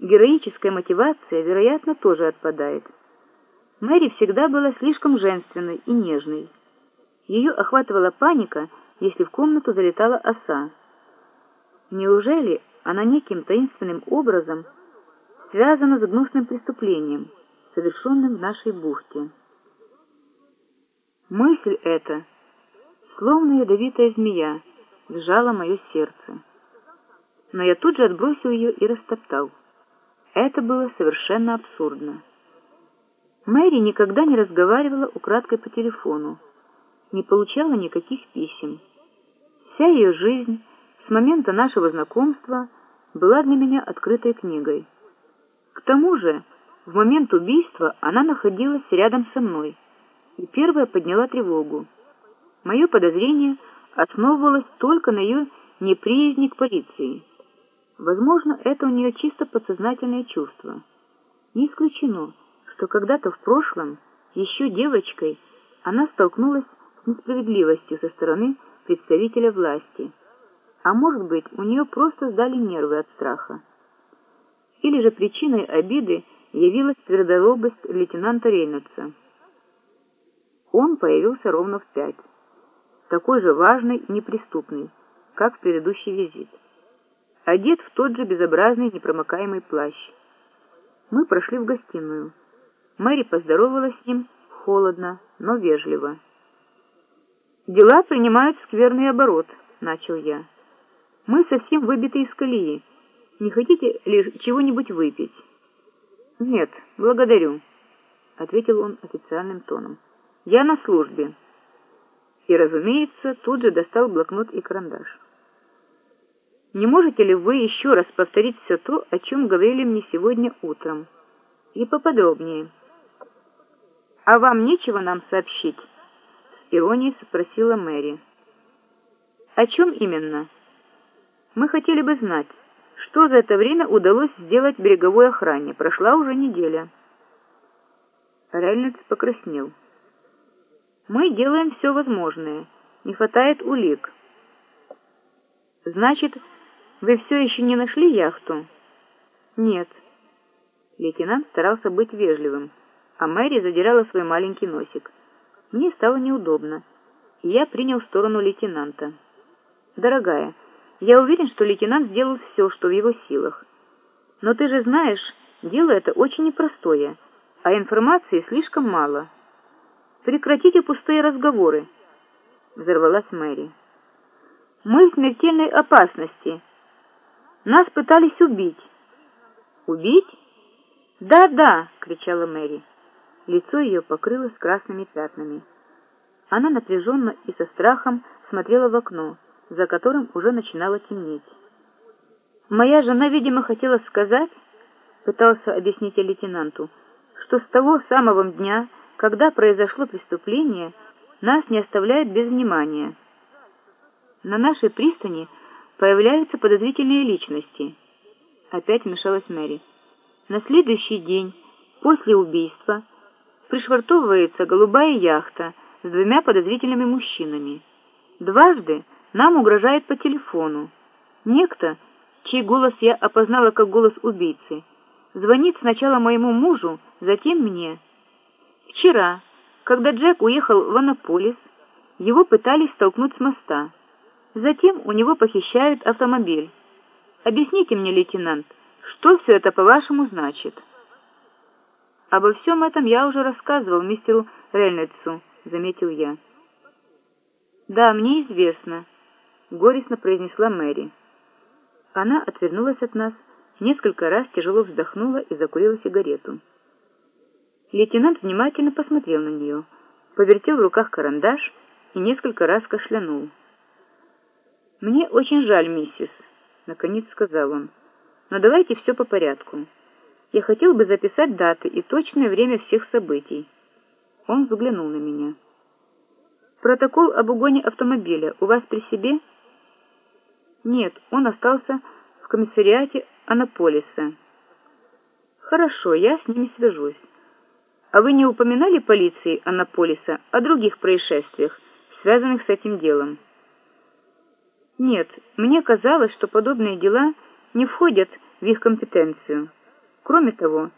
Героическая мотивация, вероятно, тоже отпадает. Мэри всегда была слишком женственной и нежной. Ее охватывала паника, если в комнату залетала оса. Неужели она неким таинственным образом связана с гнусным преступлением, совершенным в нашей бухте? Мысль эта, словно ядовитая змея, сжала мое сердце. Но я тут же отбросил ее и растоптал. Это было совершенно абсурдно. Мэри никогда не разговаривала украдкой по телефону, не получала никаких писем. Вся ее жизнь с момента нашего знакомства была для меня открытой книгой. К тому же, в момент убийства она находилась рядом со мной и первая подняла тревогу. Мое подозрение основывалось только на ее неприязни к полиции. Возможно, это у нее чисто подсознательное чувство. Не исключено, что когда-то в прошлом, еще девочкой, она столкнулась с несправедливостью со стороны представителя власти. А может быть, у нее просто сдали нервы от страха. Или же причиной обиды явилась твердолобость лейтенанта Рейнольдса. Он появился ровно в пять, такой же важный и неприступный, как в предыдущий визит одет в тот же безобразный непромокаемый плащ. Мы прошли в гостиную. Мэри поздоровалась с ним холодно, но вежливо. «Дела принимают скверный оборот», — начал я. «Мы совсем выбиты из колеи. Не хотите ли чего-нибудь выпить?» «Нет, благодарю», — ответил он официальным тоном. «Я на службе». И, разумеется, тут же достал блокнот и карандаш. Не можете ли вы еще раз повторить все то, о чем говорили мне сегодня утром? И поподробнее. А вам нечего нам сообщить? С иронией спросила Мэри. О чем именно? Мы хотели бы знать, что за это время удалось сделать береговой охране. Прошла уже неделя. Рейнольдс покраснел. Мы делаем все возможное. Не хватает улик. Значит, вы все еще не нашли яхту? Нет. Лейтенант старался быть вежливым, а Мэри задирала свой маленький носик. Мне стало неудобно, и я принял сторону лейтенанта. Дорогая, я уверен, что лейтенант сделал все, что в его силах. Но ты же знаешь, дело это очень непростое, а информации слишком мало. Прекратите пустые разговоры, взорвалась Мэри. Мы в смертельной опасности, нас пытались убить. Убить? Да-да, кричала Мэри. Лицо ее покрылось красными пятнами. Она напряженно и со страхом смотрела в окно, за которым уже начинало темнеть. Моя жена, видимо, хотела сказать, пытался объяснить лейтенанту, что с того самого дня, когда произошло преступление, нас не оставляют без внимания. На нашей пристани появляются подозрительные личности. Опять вмешалась Мэри. На следующий день после убийства пришвартовывается голубая яхта с двумя подозрительными мужчинами. Дважды нам угрожает по телефону. Некто, чей голос я опознала как голос убийцы, звонит сначала моему мужу, затем мне. Вчера, когда Джек уехал в Анаполис, его пытались столкнуть с моста. Затем у него похищают автомобиль. Объясните мне, лейтенант, что все это, по-вашему, значит?» «Обо всем этом я уже рассказывал мистеру Рейнольдсу», — заметил я. «Да, мне известно», — горестно произнесла Мэри. Она отвернулась от нас, несколько раз тяжело вздохнула и закурила сигарету. Лейтенант внимательно посмотрел на нее, повертел в руках карандаш и несколько раз кашлянул. «Мне очень жаль, миссис», — наконец сказал он. «Но давайте все по порядку. Я хотел бы записать даты и точное время всех событий». Он взглянул на меня. «Протокол об угоне автомобиля у вас при себе?» «Нет, он остался в комиссариате Анаполиса». «Хорошо, я с ними свяжусь. А вы не упоминали полиции Анаполиса о других происшествиях, связанных с этим делом?» Нет, мне казалось, что подобные дела не входят в их компетенцию. Кроме того,